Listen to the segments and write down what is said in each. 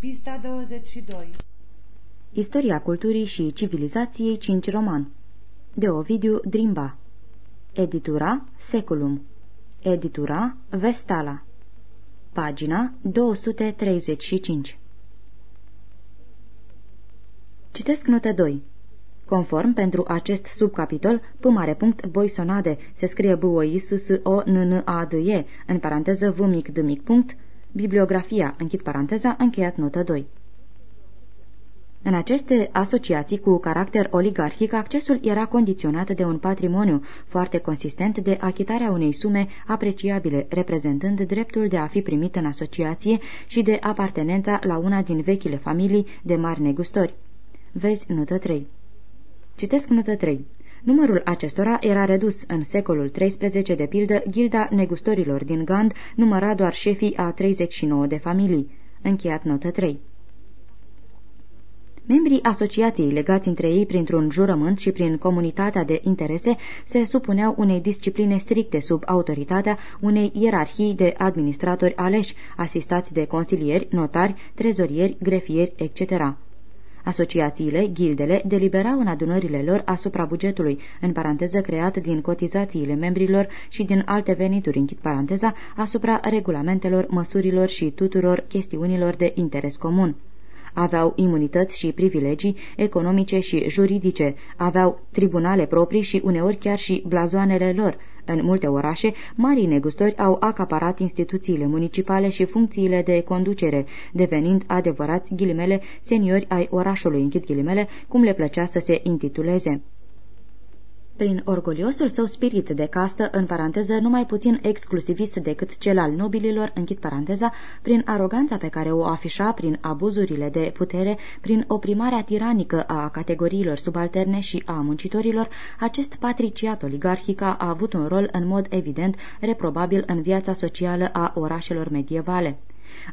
Pista 22 Istoria culturii și civilizației 5 roman. De Ovidiu Drimba. Editura Seculum. Editura Vestala. Pagina 235 Citesc notă 2 Conform, pentru acest subcapitol, p mare punct boisonade, se scrie b o i s s o n n a d e, în paranteză v mic d mic punct, bibliografia, închid paranteza, încheiat notă 2. În aceste asociații cu caracter oligarhic, accesul era condiționat de un patrimoniu foarte consistent de achitarea unei sume apreciabile, reprezentând dreptul de a fi primit în asociație și de apartenența la una din vechile familii de mari negustori. Vezi notă 3. Citesc notă 3. Numărul acestora era redus în secolul XIII, de pildă, gilda negustorilor din Gand număra doar șefii a 39 de familii. Încheiat notă 3. Membrii asociației legați între ei printr-un jurământ și prin comunitatea de interese se supuneau unei discipline stricte sub autoritatea unei ierarhii de administratori aleși, asistați de consilieri, notari, trezorieri, grefieri, etc. Asociațiile, ghildele, deliberau în adunările lor asupra bugetului, în paranteză creat din cotizațiile membrilor și din alte venituri, închid paranteza, asupra regulamentelor, măsurilor și tuturor chestiunilor de interes comun aveau imunități și privilegii economice și juridice, aveau tribunale proprii și uneori chiar și blazoanele lor. În multe orașe, marii negustori au acaparat instituțiile municipale și funcțiile de conducere, devenind adevărați ghilimele seniori ai orașului, închid ghilimele, cum le plăcea să se intituleze prin orgoliosul său spirit de castă, în paranteză numai puțin exclusivist decât cel al nobililor, închid paranteza, prin aroganța pe care o afișa prin abuzurile de putere, prin oprimarea tiranică a categoriilor subalterne și a muncitorilor, acest patriciat oligarhic a avut un rol în mod evident reprobabil în viața socială a orașelor medievale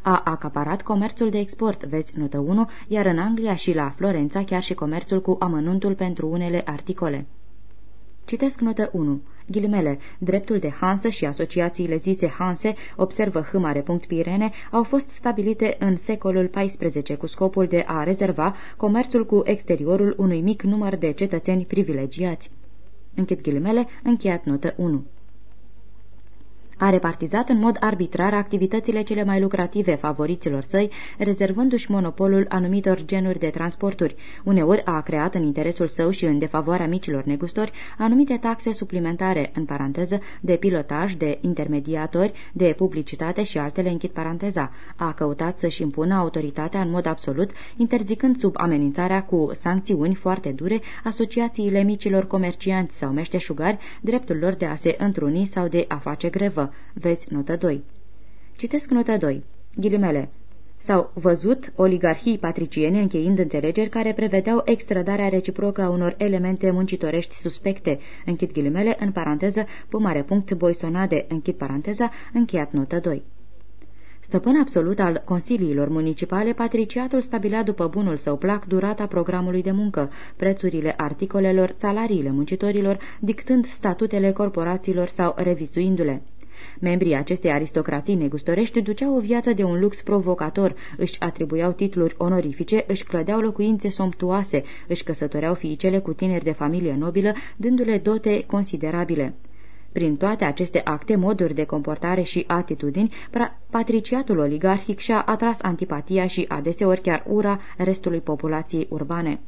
a acaparat comerțul de export, vezi notă 1, iar în Anglia și la Florența chiar și comerțul cu amănuntul pentru unele articole. Citesc notă 1. Ghilimele, dreptul de Hansă și asociațiile zise Hanse, observă hâmare punct Pirene, au fost stabilite în secolul XIV cu scopul de a rezerva comerțul cu exteriorul unui mic număr de cetățeni privilegiați. Închid ghilimele, încheiat notă 1. A repartizat în mod arbitrar activitățile cele mai lucrative favoriților săi, rezervându-și monopolul anumitor genuri de transporturi. Uneori a creat în interesul său și în defavoarea micilor negustori anumite taxe suplimentare, în paranteză, de pilotaj, de intermediatori, de publicitate și altele închid paranteza. A căutat să-și impună autoritatea în mod absolut, interzicând sub amenințarea cu sancțiuni foarte dure asociațiile micilor comercianți sau meșteșugari dreptul lor de a se întruni sau de a face grevă. Vezi notă 2. Citesc notă 2. Ghilimele. S-au văzut oligarhii patriciene încheind înțelegeri care prevedeau extradarea reciprocă a unor elemente muncitorești suspecte, închid ghilimele, în paranteză, mare punct boisonade, închid paranteza, încheiat notă 2. Stăpân absolut al consiliilor municipale, patriciatul stabilea după bunul său plac durata programului de muncă, prețurile articolelor, salariile muncitorilor, dictând statutele corporațiilor sau revizuindu-le. Membrii acestei aristocrații negustorești duceau o viață de un lux provocator, își atribuiau titluri onorifice, își clădeau locuințe somptuoase, își căsătoreau fiicele cu tineri de familie nobilă, dându-le dote considerabile. Prin toate aceste acte, moduri de comportare și atitudini, patriciatul oligarhic și-a atras antipatia și adeseori chiar ura restului populației urbane.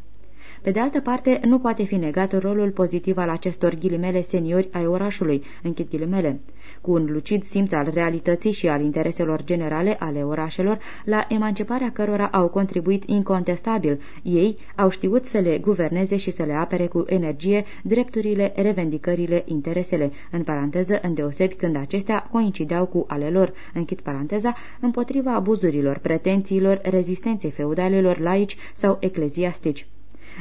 Pe de altă parte, nu poate fi negat rolul pozitiv al acestor ghilimele seniori ai orașului, închid ghilimele cu un lucid simț al realității și al intereselor generale ale orașelor, la emanciparea cărora au contribuit incontestabil. Ei au știut să le guverneze și să le apere cu energie drepturile, revendicările, interesele, în paranteză, îndeosebi când acestea coincideau cu ale lor, închid paranteza, împotriva abuzurilor, pretențiilor, rezistenței feudalelor laici sau ecleziastici.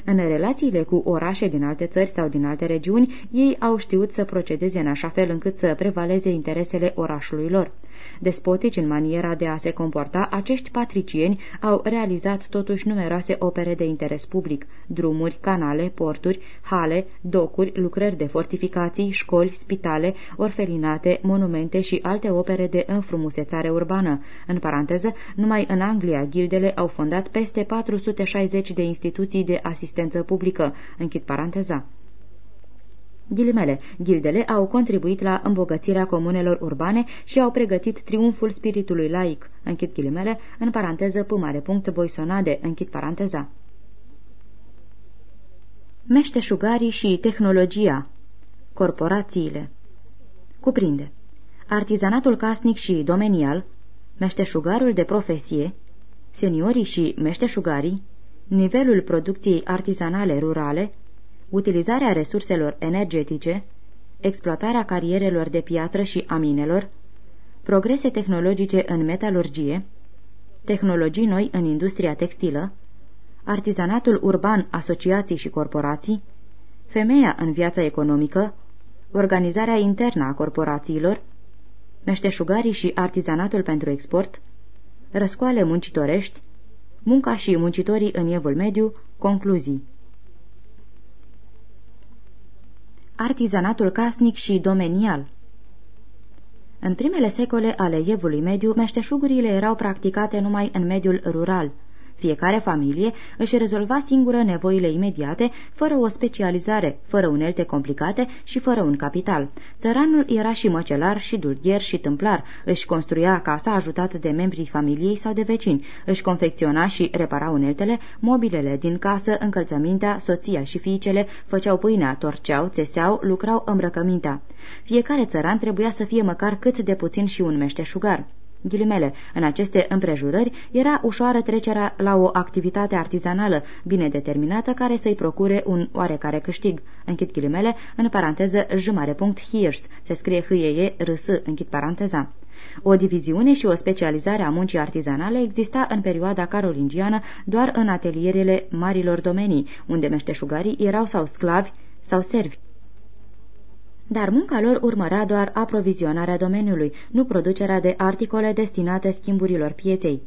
În relațiile cu orașe din alte țări sau din alte regiuni, ei au știut să procedeze în așa fel încât să prevaleze interesele orașului lor. Despotici în maniera de a se comporta, acești patricieni au realizat totuși numeroase opere de interes public, drumuri, canale, porturi, hale, docuri, lucrări de fortificații, școli, spitale, orfelinate, monumente și alte opere de înfrumusețare urbană. În paranteză, numai în Anglia ghildele au fondat peste 460 de instituții de asistență publică. Închid paranteza. Ghilimele, ghildele au contribuit la îmbogățirea comunelor urbane și au pregătit triumful spiritului laic, închid ghilimele, în paranteză pumare punct boisonade, închid paranteza. Meșteșugarii și tehnologia. Corporațiile. Cuprinde. Artizanatul casnic și domenial Meșteșugarul de profesie Seniorii și meșteșugarii Nivelul producției artizanale rurale utilizarea resurselor energetice, exploatarea carierelor de piatră și a minelor, progrese tehnologice în metalurgie, tehnologii noi în industria textilă, artizanatul urban, asociații și corporații, femeia în viața economică, organizarea internă a corporațiilor, meșteșugarii și artizanatul pentru export, răscoale muncitorești, munca și muncitorii în evul mediu, concluzii. Artizanatul casnic și domenial. În primele secole ale Evului Mediu, meșteșugurile erau practicate numai în mediul rural – fiecare familie își rezolva singură nevoile imediate, fără o specializare, fără unelte complicate și fără un capital. Țăranul era și măcelar, și dulgher, și tâmplar, își construia casa ajutat de membrii familiei sau de vecini, își confecționa și repara uneltele, mobilele din casă, încălțămintea, soția și fiicele făceau pâinea, torceau, țeseau, lucrau îmbrăcămintea. Fiecare țăran trebuia să fie măcar cât de puțin și un meșteșugar. Ghilimele, în aceste împrejurări era ușoară trecerea la o activitate artizanală bine determinată care să-i procure un oarecare câștig. Închid ghilimele, în paranteză jumare punct Hirs, se scrie hâieie rs, închid paranteza. O diviziune și o specializare a muncii artizanale exista în perioada carolingiană doar în atelierele marilor domenii, unde meșteșugarii erau sau sclavi sau servi dar munca lor urmărea doar aprovizionarea domeniului, nu producerea de articole destinate schimburilor pieței.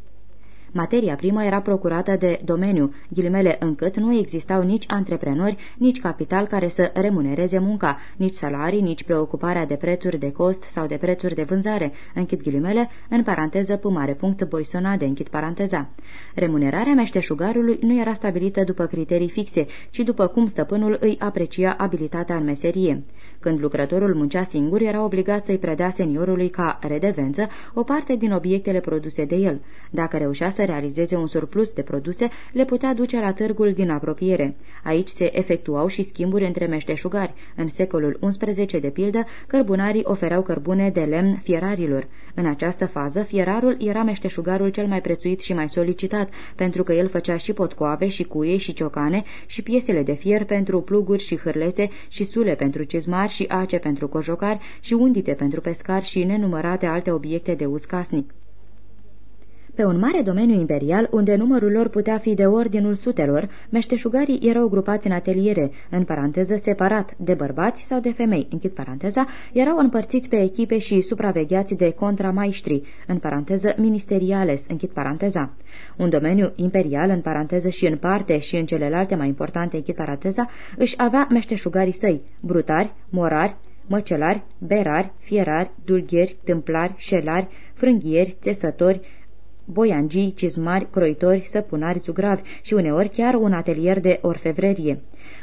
Materia primă era procurată de domeniu, ghilimele încât nu existau nici antreprenori, nici capital care să remunereze munca, nici salarii, nici preocuparea de prețuri de cost sau de prețuri de vânzare, închid ghilimele, în paranteză pumare punct boisonade, închid paranteza. Remunerarea meșteșugarului nu era stabilită după criterii fixe, ci după cum stăpânul îi aprecia abilitatea în meserie. Când lucrătorul muncea singur, era obligat să-i predea seniorului ca redevență o parte din obiectele produse de el. Dacă reușea să realizeze un surplus de produse, le putea duce la târgul din apropiere. Aici se efectuau și schimburi între meșteșugari. În secolul XI, de pildă, cărbunarii ofereau cărbune de lemn fierarilor. În această fază, fierarul era meșteșugarul cel mai prețuit și mai solicitat, pentru că el făcea și potcoave, și cuie, și ciocane, și piesele de fier pentru pluguri și hârlețe, și sule pentru cizmari, și ace pentru cojocari, și undite pentru pescar și nenumărate alte obiecte de uz casnic pe un mare domeniu imperial, unde numărul lor putea fi de ordinul sutelor, meșteșugarii erau grupați în ateliere, în paranteză separat, de bărbați sau de femei, închid paranteza, erau împărțiți pe echipe și supravegheați de contramaistri, în paranteză ministeriales, închid paranteza. Un domeniu imperial, în paranteză și în parte și în celelalte mai importante, închid paranteza, își avea meșteșugarii săi, brutari, morari, măcelari, berari, fierari, dulgheri, tâmplari, șelari, frânghieri, țesători, boiangii, cizmari, croitori, săpunari, zugravi și uneori chiar un atelier de orfevrerie.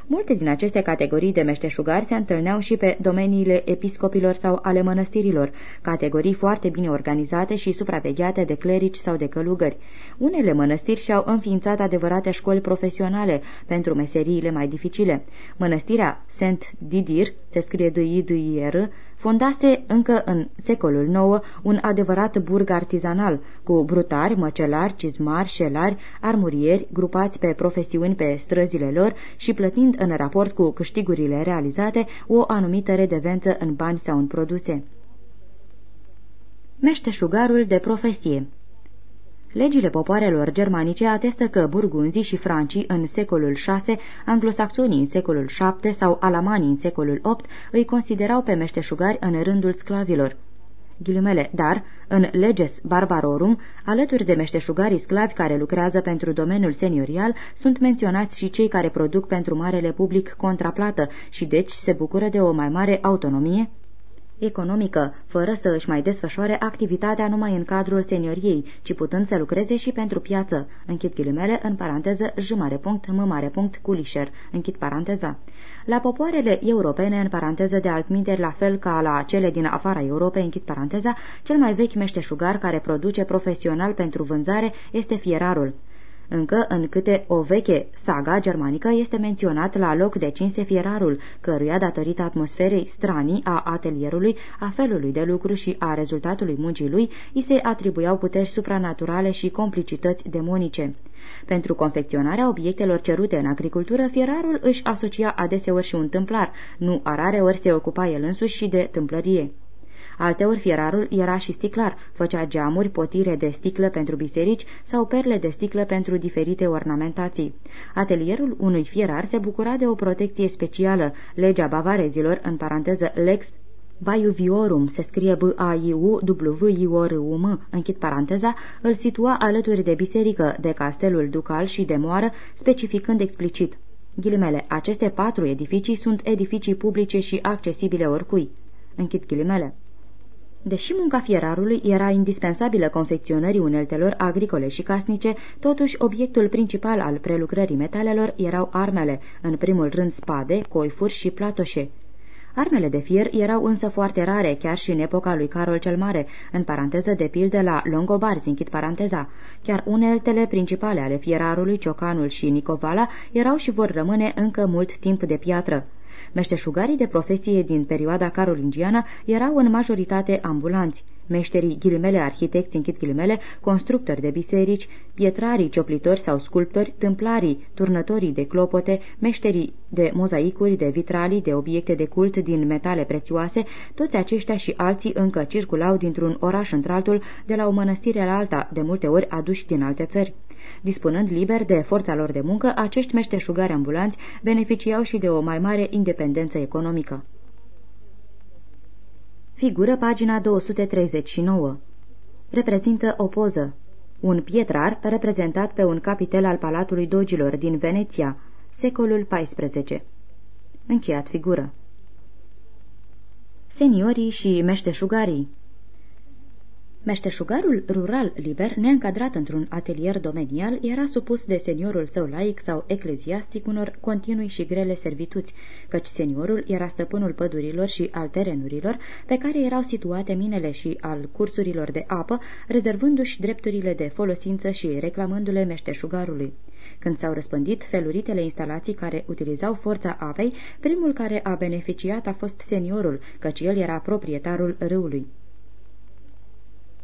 Multe din aceste categorii de meșteșugari se întâlneau și pe domeniile episcopilor sau ale mănăstirilor, categorii foarte bine organizate și supravegheate de clerici sau de călugări. Unele mănăstiri și-au înființat adevărate școli profesionale pentru meseriile mai dificile. Mănăstirea Saint Didir, se scrie d i d i r fondase încă în secolul IX un adevărat burg artizanal, cu brutari, măcelari, cizmari, șelari, armurieri, grupați pe profesiuni pe străzile lor și plătind în raport cu câștigurile realizate o anumită redevență în bani sau în produse. Meșteșugarul de profesie Legile popoarelor germanice atestă că burgunzii și francii în secolul VI, anglosaxonii în secolul VII sau alamanii în secolul VIII îi considerau pe meșteșugari în rândul sclavilor. ghilimele, dar, în leges barbarorum, alături de meșteșugarii sclavi care lucrează pentru domeniul seniorial, sunt menționați și cei care produc pentru marele public contraplată și deci se bucură de o mai mare autonomie economică, fără să își mai desfășoare activitatea numai în cadrul senioriei, ci putând să lucreze și pentru piață. Închid ghilimele, în paranteză, j mare punct, m mare punct, culișer. Închid paranteza. La popoarele europene, în paranteză de altminteri, la fel ca la cele din afara Europei, închid paranteza, cel mai vechi meșteșugar care produce profesional pentru vânzare este fierarul. Încă în câte o veche saga germanică este menționat la loc de cinste fierarul, căruia, datorită atmosferei stranii a atelierului, a felului de lucru și a rezultatului muncii lui, îi se atribuiau puteri supranaturale și complicități demonice. Pentru confecționarea obiectelor cerute în agricultură, fierarul își asocia adeseori și un tâmplar, nu a rare ori se ocupa el însuși și de tâmplărie. Alteori fierarul era și sticlar, făcea geamuri, potire de sticlă pentru biserici sau perle de sticlă pentru diferite ornamentații. Atelierul unui fierar se bucura de o protecție specială, legea bavarezilor, în paranteză lex Vaiuviorum, se scrie b a i u w i o r u m închid paranteza, îl situa alături de biserică, de castelul ducal și de moară, specificând explicit. Ghilimele, aceste patru edificii sunt edificii publice și accesibile oricui. Închid ghilimele. Deși munca fierarului era indispensabilă confecționării uneltelor agricole și casnice, totuși obiectul principal al prelucrării metalelor erau armele, în primul rând spade, coifuri și platoșe. Armele de fier erau însă foarte rare, chiar și în epoca lui Carol cel Mare, în paranteză de pildă la Longobarzi, închid paranteza. Chiar uneltele principale ale fierarului, ciocanul și nicovala, erau și vor rămâne încă mult timp de piatră. Meșteșugarii de profesie din perioada carolingiană erau în majoritate ambulanți. Meșterii ghilimele arhitecți închid ghilimele, constructori de biserici, pietrarii, cioplitori sau sculptori, tâmplarii, turnătorii de clopote, meșterii de mozaicuri, de vitralii, de obiecte de cult din metale prețioase, toți aceștia și alții încă circulau dintr-un oraș într-altul, de la o mănăstire la alta, de multe ori aduși din alte țări. Dispunând liber de forța lor de muncă, acești meșteșugari ambulanți beneficiau și de o mai mare independență economică. Figură pagina 239. Reprezintă o poză. Un pietrar reprezentat pe un capitel al Palatului Dogilor din Veneția, secolul XIV. Încheiat figură. Seniorii și meșteșugarii Meșteșugarul rural liber, neîncadrat într-un atelier domenial, era supus de seniorul său laic sau ecleziastic unor continui și grele servituți, căci seniorul era stăpânul pădurilor și al terenurilor pe care erau situate minele și al cursurilor de apă, rezervându-și drepturile de folosință și reclamându-le meșteșugarului. Când s-au răspândit feluritele instalații care utilizau forța apei, primul care a beneficiat a fost seniorul, căci el era proprietarul râului.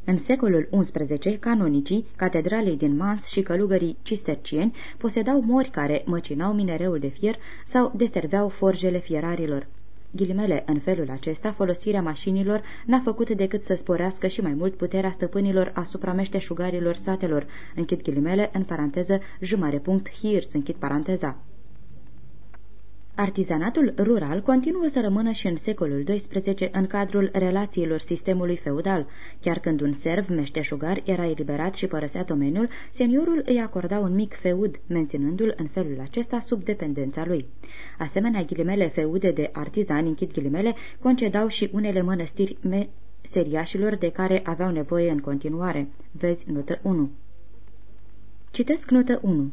În secolul XI, canonicii, catedralei din Mans și călugării cistercieni posedau mori care măcinau minereul de fier sau deserveau forjele fierarilor. Ghilimele, în felul acesta, folosirea mașinilor n-a făcut decât să sporească și mai mult puterea stăpânilor asupra meșteșugarilor satelor. Închid ghilimele, în paranteză, jumare punct, hirs, închid paranteza. Artizanatul rural continuă să rămână și în secolul XII în cadrul relațiilor sistemului feudal. Chiar când un serv meșteșugar era eliberat și părăsea domeniul, seniorul îi acorda un mic feud, menținându-l în felul acesta sub dependența lui. Asemenea, ghilimele feude de artizani, închid ghilimele, concedau și unele mănăstiri meseriașilor de care aveau nevoie în continuare. Vezi notă 1. Citesc notă 1.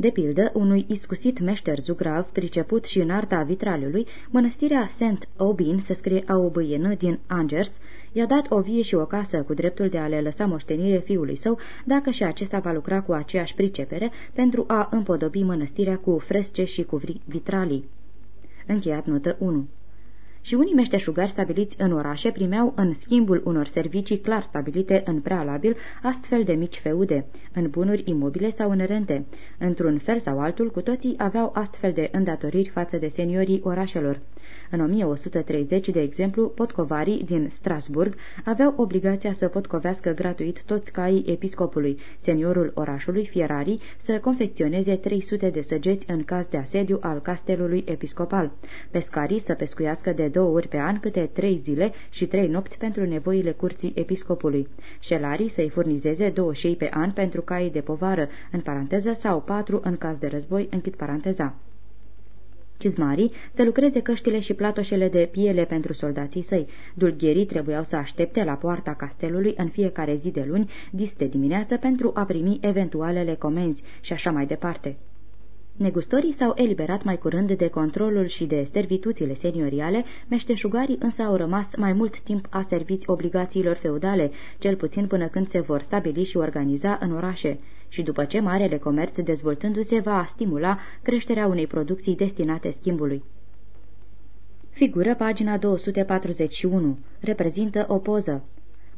De pildă, unui iscusit meșter zugrav, priceput și în arta vitraliului, mănăstirea Saint Aubin, se scrie Aubin din Angers, i-a dat o vie și o casă cu dreptul de a le lăsa moștenire fiului său, dacă și acesta va lucra cu aceeași pricepere pentru a împodobi mănăstirea cu fresce și cu vitralii. Încheiat notă 1 și unii meșteșugari stabiliți în orașe primeau în schimbul unor servicii clar stabilite în prealabil astfel de mici feude, în bunuri imobile sau în rente. Într-un fel sau altul, cu toții aveau astfel de îndatoriri față de seniorii orașelor. În 1130, de exemplu, potcovarii din Strasburg aveau obligația să potcovească gratuit toți caii episcopului, seniorul orașului, fierarii, să confecționeze 300 de săgeți în caz de asediu al castelului episcopal, pescarii să pescuiască de două ori pe an câte trei zile și trei nopți pentru nevoile curții episcopului, șelarii să-i furnizeze două șei pe an pentru caii de povară, în paranteză, sau patru în caz de război, închid paranteza. Cizmarii să lucreze căștile și platoșele de piele pentru soldații săi. Dulgherii trebuiau să aștepte la poarta castelului în fiecare zi de luni, dis de dimineață, pentru a primi eventualele comenzi și așa mai departe. Negustorii s-au eliberat mai curând de controlul și de servituțile senioriale, meșteșugarii însă au rămas mai mult timp a serviți obligațiilor feudale, cel puțin până când se vor stabili și organiza în orașe și după ce marele comerț dezvoltându-se va stimula creșterea unei producții destinate schimbului. Figură pagina 241. Reprezintă o poză.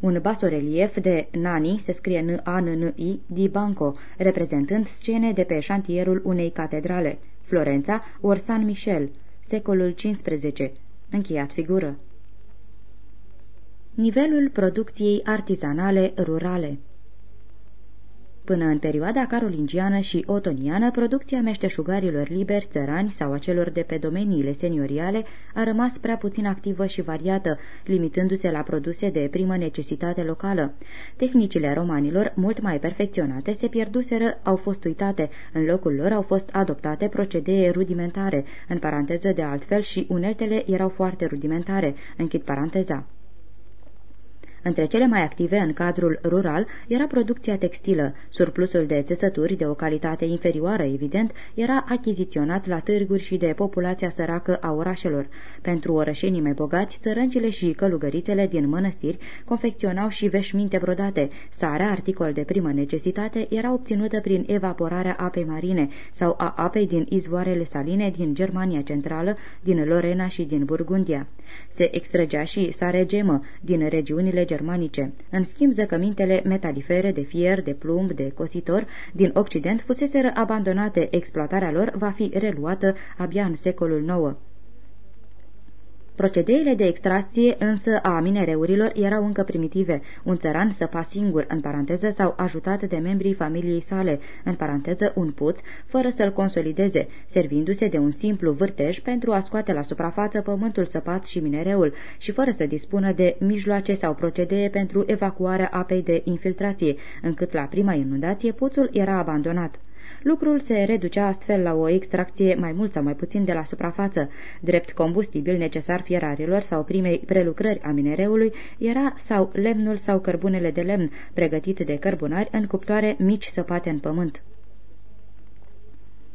Un basorelief de Nani, se scrie N-A-N-N-I, di Banco, reprezentând scene de pe șantierul unei catedrale. Florența, or San Michel, secolul XV. Încheiat figură. Nivelul producției artizanale rurale Până în perioada carolingiană și otoniană, producția meșteșugarilor liberi, țărani sau a celor de pe domeniile senioriale a rămas prea puțin activă și variată, limitându-se la produse de primă necesitate locală. Tehnicile romanilor, mult mai perfecționate, se pierduseră, au fost uitate, în locul lor au fost adoptate procedee rudimentare, în paranteză de altfel și uneltele erau foarte rudimentare, închid paranteza. Între cele mai active în cadrul rural era producția textilă. Surplusul de țesături de o calitate inferioară, evident, era achiziționat la târguri și de populația săracă a orașelor. Pentru orășenii mai bogați, țărâncile și călugărițele din mănăstiri confecționau și veșminte brodate. Sarea, articol de primă necesitate, era obținută prin evaporarea apei marine sau a apei din izvoarele saline din Germania Centrală, din Lorena și din Burgundia. Se extrăgea și sare gemă din regiunile germanice. În schimb, zăcămintele metalifere de fier, de plumb, de cositor din Occident fuseseră abandonate, exploatarea lor va fi reluată abia în secolul IX. Procedeile de extracție însă a minereurilor erau încă primitive. Un țăran săpa singur, în paranteză, sau ajutat de membrii familiei sale, în paranteză, un puț, fără să-l consolideze, servindu-se de un simplu vârtej pentru a scoate la suprafață pământul săpat și minereul și fără să dispună de mijloace sau procedee pentru evacuarea apei de infiltrație, încât la prima inundație puțul era abandonat. Lucrul se reducea astfel la o extracție mai mult sau mai puțin de la suprafață. Drept combustibil necesar fierarilor sau primei prelucrări a minereului era sau lemnul sau cărbunele de lemn pregătit de cărbunari în cuptoare mici săpate în pământ.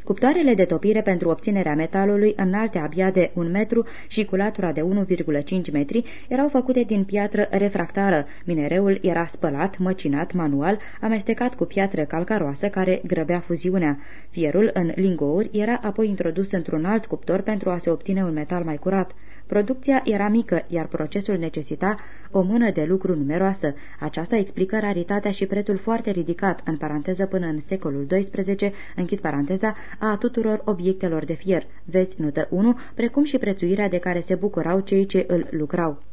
Cuptoarele de topire pentru obținerea metalului, înalte abia de un metru și cu latura de 1,5 metri, erau făcute din piatră refractară. Minereul era spălat, măcinat, manual, amestecat cu piatră calcaroasă care grăbea fuziunea. Fierul, în lingouri, era apoi introdus într-un alt cuptor pentru a se obține un metal mai curat. Producția era mică, iar procesul necesita o mână de lucru numeroasă. Aceasta explică raritatea și prețul foarte ridicat, în paranteză până în secolul XII, închid paranteza, a tuturor obiectelor de fier. Vezi notă 1, precum și prețuirea de care se bucurau cei ce îl lucrau.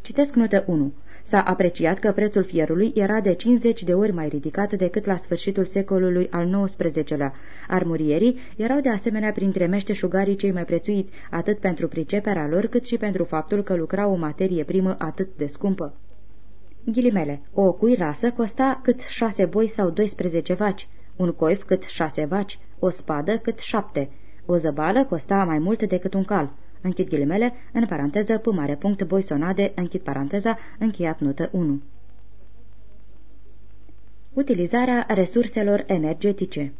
Citesc notă 1. S-a apreciat că prețul fierului era de 50 de ori mai ridicat decât la sfârșitul secolului al XIX-lea. Armurierii erau de asemenea printre meșteșugarii cei mai prețuiți, atât pentru priceperea lor, cât și pentru faptul că lucrau o materie primă atât de scumpă. Ghilimele. O cuirasă costa cât șase boi sau 12 vaci, un coif cât șase vaci, o spadă cât șapte, o zăbală costa mai mult decât un cal închid ghilimele, în paranteză, p mare punct, boisonade, închid paranteza, încheiat notă 1. Utilizarea resurselor energetice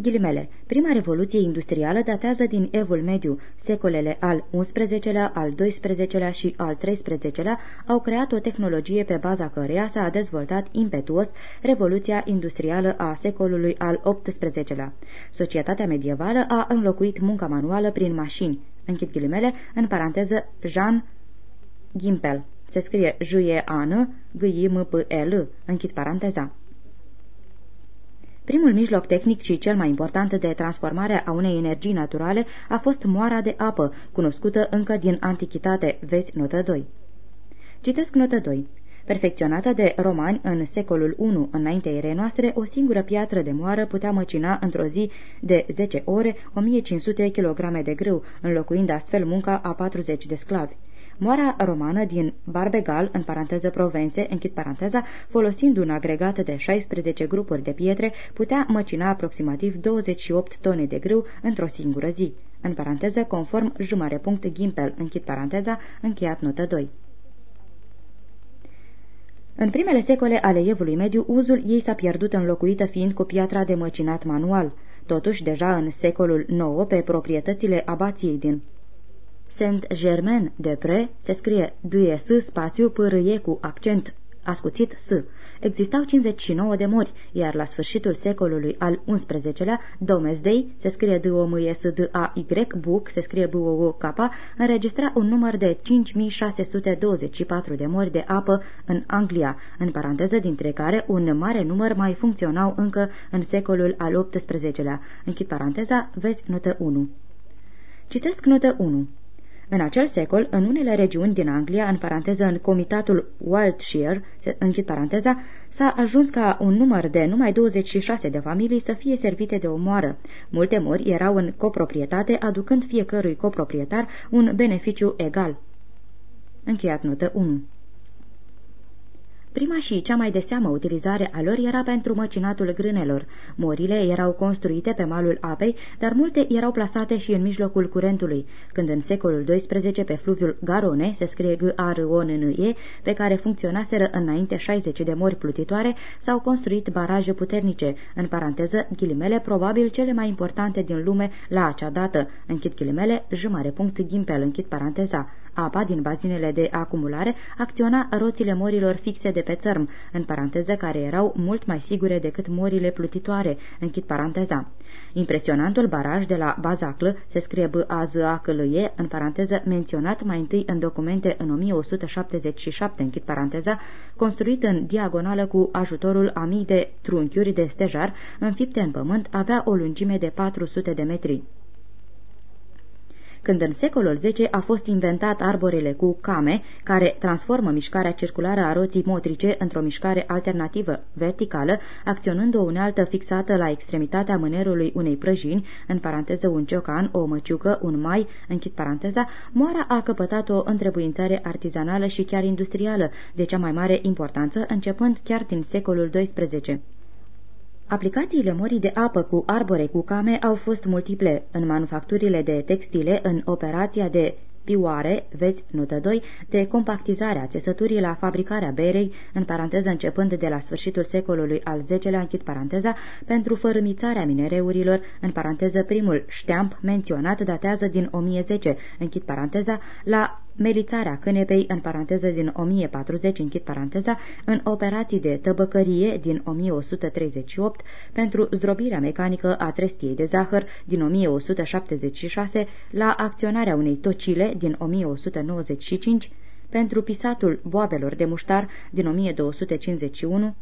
Ghilimele. Prima revoluție industrială datează din Evul Mediu. Secolele al XI-lea, al XII-lea și al XIII-lea au creat o tehnologie pe baza căreia s-a dezvoltat impetuos revoluția industrială a secolului al XVIII-lea. Societatea medievală a înlocuit munca manuală prin mașini. Închid ghilimele, în paranteză Jean Gimpel. Se scrie J-E-A-N, G-I-M-P-L, închid paranteza. Primul mijloc tehnic și cel mai important de transformare a unei energii naturale a fost moara de apă, cunoscută încă din antichitate, vezi notă 2. Citesc notă 2. Perfecționată de romani în secolul I înaintea erei noastre, o singură piatră de moară putea măcina într-o zi de 10 ore 1500 kg de grâu, înlocuind astfel munca a 40 de sclavi. Moara romană din Barbegal, în paranteză Provențe, închid paranteza, folosind un agregat de 16 grupuri de pietre, putea măcina aproximativ 28 tone de grâu într-o singură zi. În paranteză, conform jumare punct Gimpel, închid paranteza, încheiat notă 2. În primele secole ale evului mediu, uzul ei s-a pierdut înlocuită fiind cu piatra de măcinat manual. Totuși, deja în secolul IX, pe proprietățile abației din Saint-Germain-de-Pré se scrie D-S spațiu pârâie cu accent ascuțit S. Existau 59 de mori, iar la sfârșitul secolului al XI-lea, Domesday, se scrie d o m s d a y Book, se scrie b o o k înregistra un număr de 5624 de mori de apă în Anglia, în paranteză dintre care un mare număr mai funcționau încă în secolul al XVIII-lea. Închid paranteza, vezi notă 1. Citesc notă 1. În acel secol, în unele regiuni din Anglia, în paranteză în comitatul Wiltshire, închid paranteza, s-a ajuns ca un număr de numai 26 de familii să fie servite de o moară. Multe mori erau în coproprietate, aducând fiecărui coproprietar un beneficiu egal. Încheiat notă 1 Prima și cea mai de seamă utilizare a lor era pentru măcinatul grânelor. Morile erau construite pe malul apei, dar multe erau plasate și în mijlocul curentului. Când în secolul XII pe fluviul Garone, se scrie g a r o n n e pe care funcționaseră înainte 60 de mori plutitoare, s-au construit baraje puternice, în paranteză, ghilimele, probabil cele mai importante din lume la acea dată. Închid ghilimele, jumare punct ghimpel, închid paranteza. Apa din bazinele de acumulare acționa roțile morilor fixe de pe țărm, în paranteză care erau mult mai sigure decât morile plutitoare, închid paranteza. Impresionantul baraj de la Bazaclă, se scrie b a z a c l e în paranteză menționat mai întâi în documente în 1177, închid paranteza, construit în diagonală cu ajutorul a mii de trunchiuri de stejar, înfipte în pământ, avea o lungime de 400 de metri. Când în secolul X a fost inventat arborele cu came, care transformă mișcarea circulară a roții motrice într-o mișcare alternativă verticală, acționând o unealtă fixată la extremitatea mânerului unei prăjini, în paranteză un ciocan, o măciucă, un mai, închid paranteza, moara a căpătat o întrebuințare artizanală și chiar industrială, de cea mai mare importanță, începând chiar din secolul XII. Aplicațiile morii de apă cu arbore cu came au fost multiple în manufacturile de textile, în operația de pioare, vezi notă 2, de compactizare a țesăturii la fabricarea berei, în paranteză începând de la sfârșitul secolului al X-lea, închid paranteza, pentru fărâmițarea minereurilor, în paranteză primul șteamp menționat datează din 1010, închid paranteza, la melițarea cânepei, în paranteză din 1040, închid paranteza, în operații de tăbăcărie din 1138, pentru zdrobirea mecanică a trestiei de zahăr din 1176, la acționarea unei tocile din 1195, pentru pisatul boabelor de muștar din 1251.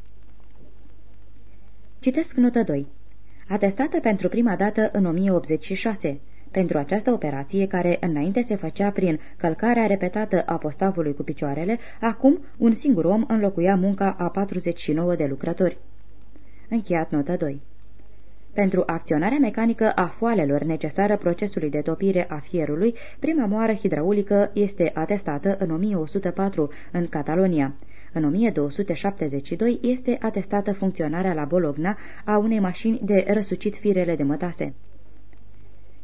Citesc notă 2. Atestată pentru prima dată în 1086 pentru această operație, care înainte se făcea prin călcarea repetată a postavului cu picioarele, acum un singur om înlocuia munca a 49 de lucrători. Încheiat notă 2 pentru acționarea mecanică a foalelor necesară procesului de topire a fierului, prima moară hidraulică este atestată în 1104 în Catalonia. În 1272 este atestată funcționarea la Bologna a unei mașini de răsucit firele de mătase.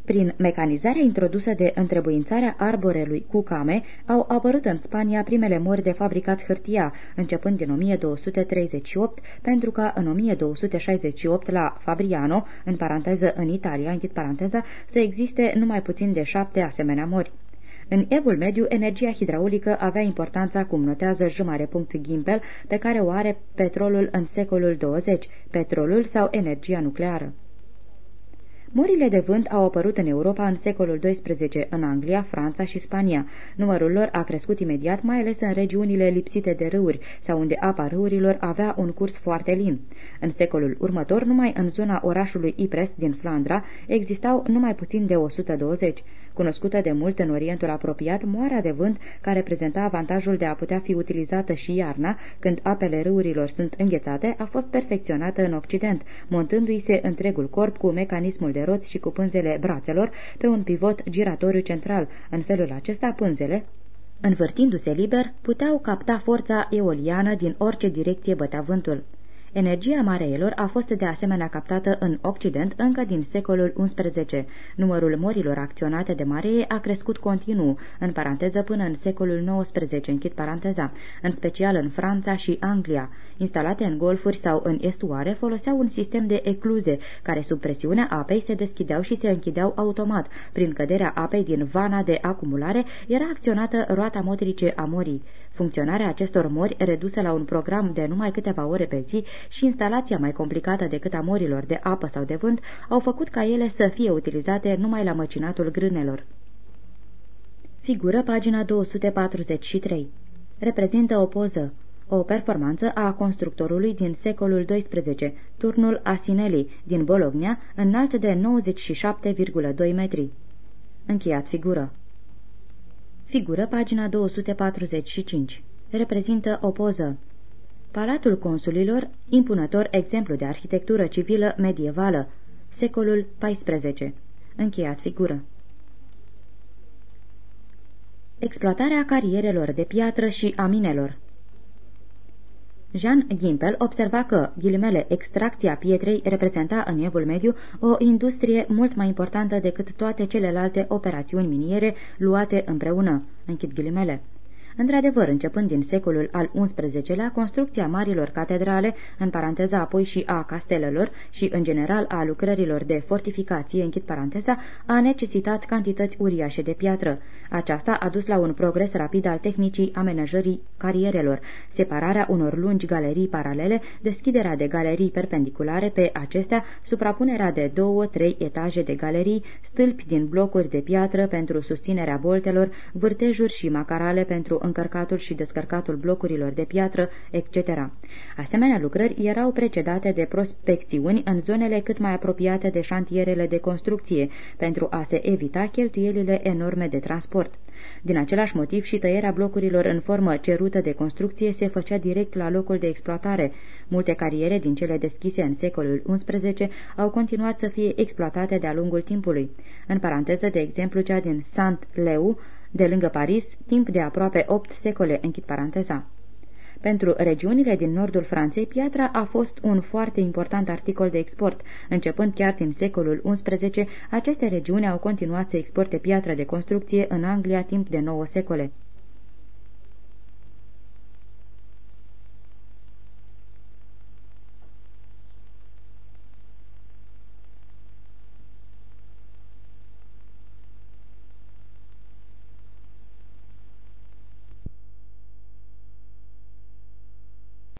Prin mecanizarea introdusă de întrebuințarea arborelui cu came, au apărut în Spania primele mori de fabricat hârtia, începând din 1238, pentru ca în 1268 la Fabriano, în paranteză în Italia, închid paranteza, să existe numai puțin de șapte asemenea mori. În evul mediu, energia hidraulică avea importanța, cum notează jumare punct Gimpel, pe care o are petrolul în secolul 20, petrolul sau energia nucleară. Morile de vânt au apărut în Europa în secolul XII, în Anglia, Franța și Spania. Numărul lor a crescut imediat, mai ales în regiunile lipsite de râuri sau unde apa râurilor avea un curs foarte lin. În secolul următor, numai în zona orașului Ypres din Flandra existau numai puțin de 120 cunoscută de mult în Orientul apropiat, moarea de vânt, care prezenta avantajul de a putea fi utilizată și iarna, când apele râurilor sunt înghețate, a fost perfecționată în Occident, montându-i se întregul corp cu mecanismul de roți și cu pânzele brațelor pe un pivot giratoriu central. În felul acesta, pânzele, învârtindu-se liber, puteau capta forța eoliană din orice direcție bătea vântul. Energia mareilor a fost de asemenea captată în Occident încă din secolul XI. Numărul morilor acționate de maree a crescut continuu, în paranteză până în secolul XIX, închid paranteza, în special în Franța și Anglia. Instalate în golfuri sau în estuare, foloseau un sistem de ecluze, care sub presiunea apei se deschideau și se închideau automat. Prin căderea apei din vana de acumulare era acționată roata motrice a morii. Funcționarea acestor mori, redusă la un program de numai câteva ore pe zi și instalația mai complicată decât a morilor de apă sau de vânt, au făcut ca ele să fie utilizate numai la măcinatul grânelor. Figură pagina 243. Reprezintă o poză, o performanță a constructorului din secolul XII, turnul Asinelli, din Bologna, înalt de 97,2 metri. Încheiat figură. Figură pagina 245. Reprezintă o poză. Palatul consulilor, impunător exemplu de arhitectură civilă medievală, secolul XIV. Încheiat figură. Exploatarea carierelor de piatră și a minelor Jean Gimpel observa că, ghilimele, extracția pietrei reprezenta în evul mediu o industrie mult mai importantă decât toate celelalte operațiuni miniere luate împreună. Închid ghilimele. Într-adevăr, începând din secolul al XI-lea, construcția marilor catedrale, în paranteza apoi și a castelelor și, în general, a lucrărilor de fortificație, închid paranteza, a necesitat cantități uriașe de piatră. Aceasta a dus la un progres rapid al tehnicii amenajării carierelor, separarea unor lungi galerii paralele, deschiderea de galerii perpendiculare pe acestea, suprapunerea de două-trei etaje de galerii, stâlpi din blocuri de piatră pentru susținerea boltelor, vârtejuri și macarale pentru încărcatul și descărcatul blocurilor de piatră, etc. Asemenea lucrări erau precedate de prospecțiuni în zonele cât mai apropiate de șantierele de construcție, pentru a se evita cheltuielile enorme de transport. Din același motiv și tăierea blocurilor în formă cerută de construcție se făcea direct la locul de exploatare. Multe cariere din cele deschise în secolul XI au continuat să fie exploatate de-a lungul timpului. În paranteză, de exemplu, cea din Saint-Leu, de lângă Paris, timp de aproape opt secole, închid paranteza. Pentru regiunile din nordul Franței, piatra a fost un foarte important articol de export. Începând chiar din secolul XI, aceste regiuni au continuat să exporte piatră de construcție în Anglia timp de 9 secole.